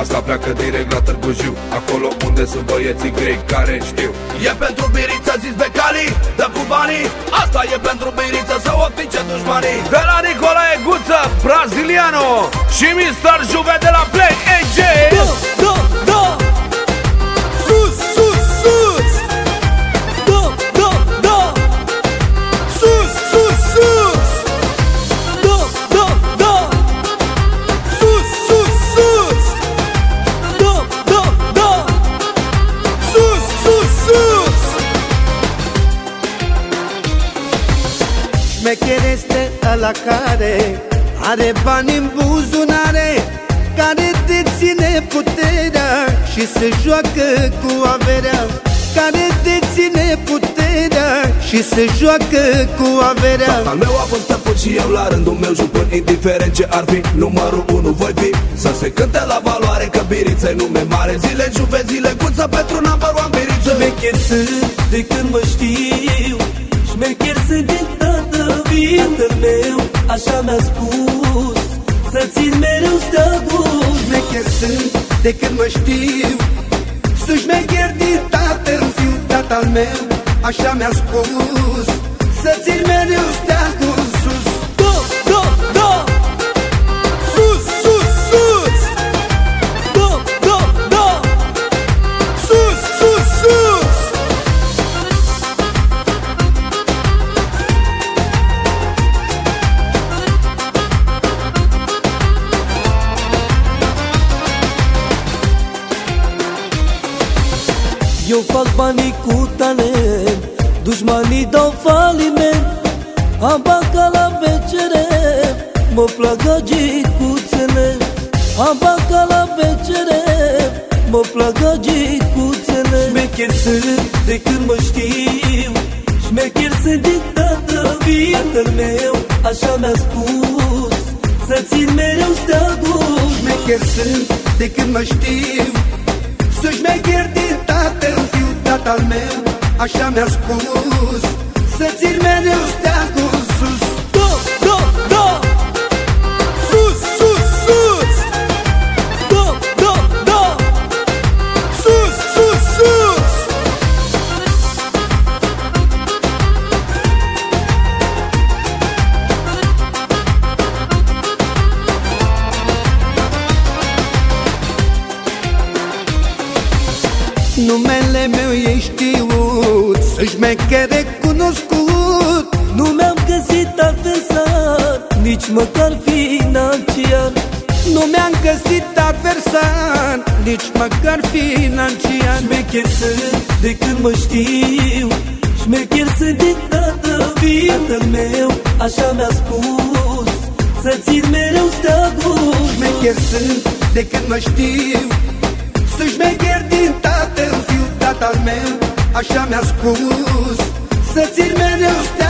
Asta pleacă direct la Târgu Jiu Acolo unde sunt băieții grei care știu. E pentru biriță zis becali, dă cu banii. Asta e pentru biriță să o fice dușmanii. De la Nicolae Guță, Braziliano Și Mr. Juve de la Play AJ Șmecher este ăla care Are bani în buzunare Care deține puterea Și se joacă cu averea. Care deține puterea Și se joacă cu averea. Al meu a fost stăpân și eu la rândul meu jupân Indiferent ce ar fi, numărul unu voi fi. Să se cânte la valoare că biriță nume mare. Zile juve, zile guță pentru number one biriță. Șmecher sunt de când mă știu Șmecher sunt din tată Tatăl meu așa mi-a spus Să țin mereu steagul Șmecher sunt de când mă știu Sunt șmecher din tatăl fiu Tatăl meu așa mi-a spus Să țin mereu steagul Eu fac banii cu talent Dușmanii dau faliment. Am banca la BCR Mă plac gagicuțele Am banca la BCR Mă plac gagicuțele Șmecher sunt de când mă știu Șmecher sunt din tată Tatăl meu. Așa mi-a spus Să țin mereu steagul Șmecher sunt de când mă știu să șmecher din tatăl fiu tatăl meu Așa mi-a spus. Să țin mereu steagul Numele meu e știut Să șmecher recunoscut Nu mi-am găsit adversar Nici măcar financiar. Nu mi-am găsit adversar Nici măcar financiar. Șmecher sunt de când mă știu Șmecher sunt din tată Tatăl meu așa mi-a spus. Să țin mereu steagul Șmecher sunt de când mă știu să șmecher din tatăl fiu tatăl meu Așa mi-a spus Să țin mereu stea